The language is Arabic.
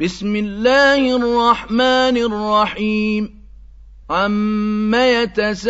بسم الله الرحمن الرحيم. عم يتساءلون